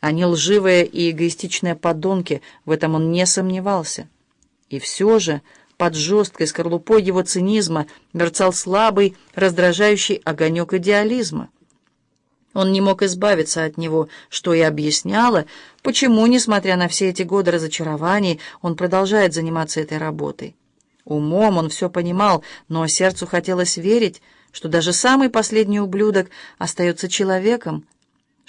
Они лживые и эгоистичные подонки, в этом он не сомневался. И все же под жесткой скорлупой его цинизма мерцал слабый, раздражающий огонек идеализма. Он не мог избавиться от него, что и объясняло, почему, несмотря на все эти годы разочарований, он продолжает заниматься этой работой. Умом он все понимал, но сердцу хотелось верить, что даже самый последний ублюдок остается человеком,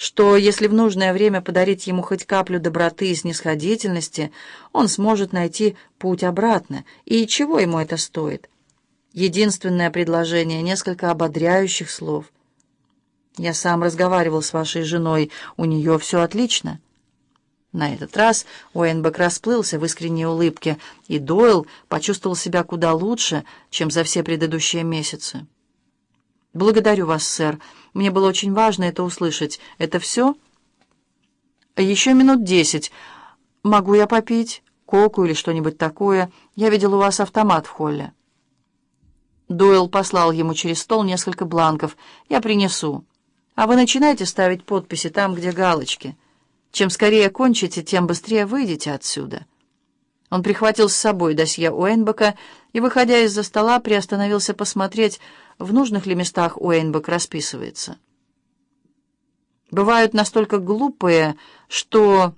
что если в нужное время подарить ему хоть каплю доброты и снисходительности, он сможет найти путь обратно. И чего ему это стоит? Единственное предложение — несколько ободряющих слов. «Я сам разговаривал с вашей женой, у нее все отлично». На этот раз Уэйнбек расплылся в искренней улыбке, и Дойл почувствовал себя куда лучше, чем за все предыдущие месяцы. «Благодарю вас, сэр. Мне было очень важно это услышать. Это все?» «Еще минут десять. Могу я попить? Коку или что-нибудь такое? Я видел у вас автомат в холле». Дойл послал ему через стол несколько бланков. «Я принесу. А вы начинайте ставить подписи там, где галочки. Чем скорее кончите, тем быстрее выйдете отсюда». Он прихватил с собой досье Уэйнбека и, выходя из-за стола, приостановился посмотреть, в нужных ли местах Уэйнбек расписывается. Бывают настолько глупые, что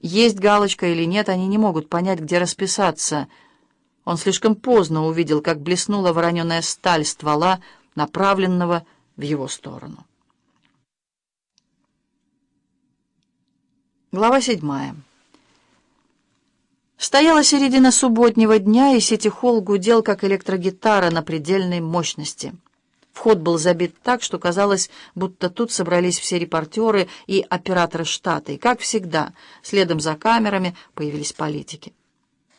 есть галочка или нет, они не могут понять, где расписаться. Он слишком поздно увидел, как блеснула вороненая сталь ствола, направленного в его сторону. Глава седьмая. Стояла середина субботнего дня, и сити-холл гудел, как электрогитара на предельной мощности. Вход был забит так, что казалось, будто тут собрались все репортеры и операторы штата, и, как всегда, следом за камерами появились политики.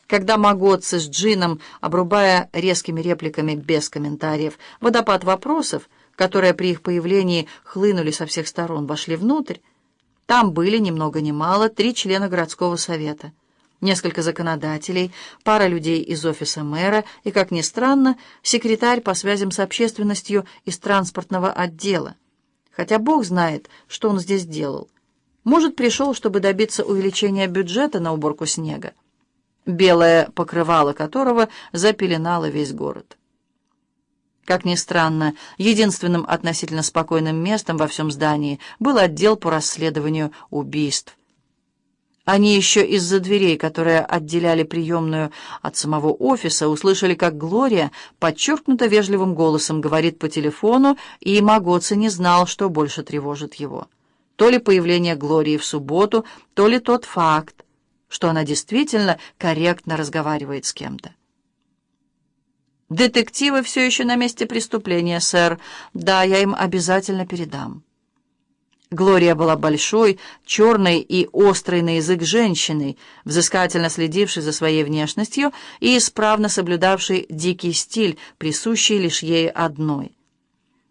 Когда магоцы с Джином, обрубая резкими репликами без комментариев, водопад вопросов, которые при их появлении хлынули со всех сторон, вошли внутрь, там были, ни много ни мало, три члена городского совета — несколько законодателей, пара людей из офиса мэра и, как ни странно, секретарь по связям с общественностью из транспортного отдела. Хотя Бог знает, что он здесь делал. Может, пришел, чтобы добиться увеличения бюджета на уборку снега, белое покрывало которого запеленало весь город. Как ни странно, единственным относительно спокойным местом во всем здании был отдел по расследованию убийств. Они еще из-за дверей, которые отделяли приемную от самого офиса, услышали, как Глория подчеркнуто вежливым голосом говорит по телефону, и Магоци не знал, что больше тревожит его. То ли появление Глории в субботу, то ли тот факт, что она действительно корректно разговаривает с кем-то. «Детективы все еще на месте преступления, сэр. Да, я им обязательно передам». Глория была большой, черной и острой на язык женщиной, взыскательно следившей за своей внешностью и исправно соблюдавшей дикий стиль, присущий лишь ей одной.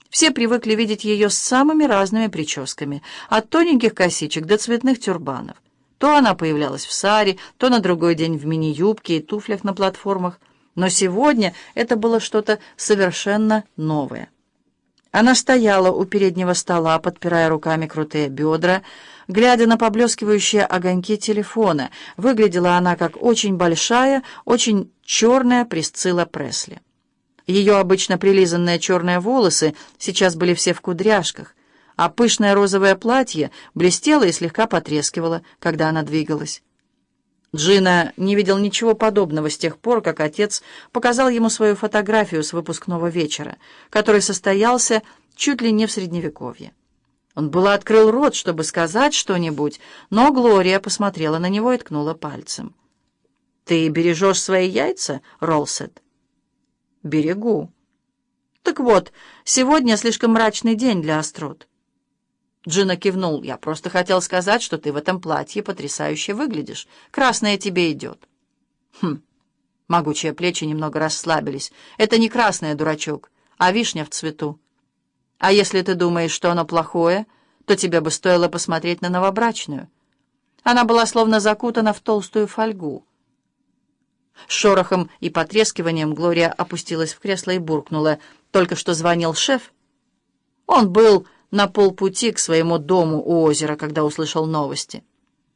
Все привыкли видеть ее с самыми разными прическами, от тоненьких косичек до цветных тюрбанов. То она появлялась в саре, то на другой день в мини-юбке и туфлях на платформах, но сегодня это было что-то совершенно новое. Она стояла у переднего стола, подпирая руками крутые бедра, глядя на поблескивающие огоньки телефона. Выглядела она как очень большая, очень черная Присцилла Пресли. Ее обычно прилизанные черные волосы сейчас были все в кудряшках, а пышное розовое платье блестело и слегка потрескивало, когда она двигалась. Джина не видел ничего подобного с тех пор, как отец показал ему свою фотографию с выпускного вечера, который состоялся чуть ли не в Средневековье. Он было открыл рот, чтобы сказать что-нибудь, но Глория посмотрела на него и ткнула пальцем. «Ты бережешь свои яйца, Ролсет?» «Берегу». «Так вот, сегодня слишком мрачный день для острот». Джина кивнул. «Я просто хотел сказать, что ты в этом платье потрясающе выглядишь. Красное тебе идет». «Хм». Могучие плечи немного расслабились. «Это не красное, дурачок, а вишня в цвету. А если ты думаешь, что оно плохое, то тебе бы стоило посмотреть на новобрачную». Она была словно закутана в толстую фольгу. Шорохом и потрескиванием Глория опустилась в кресло и буркнула. «Только что звонил шеф. Он был на полпути к своему дому у озера, когда услышал новости.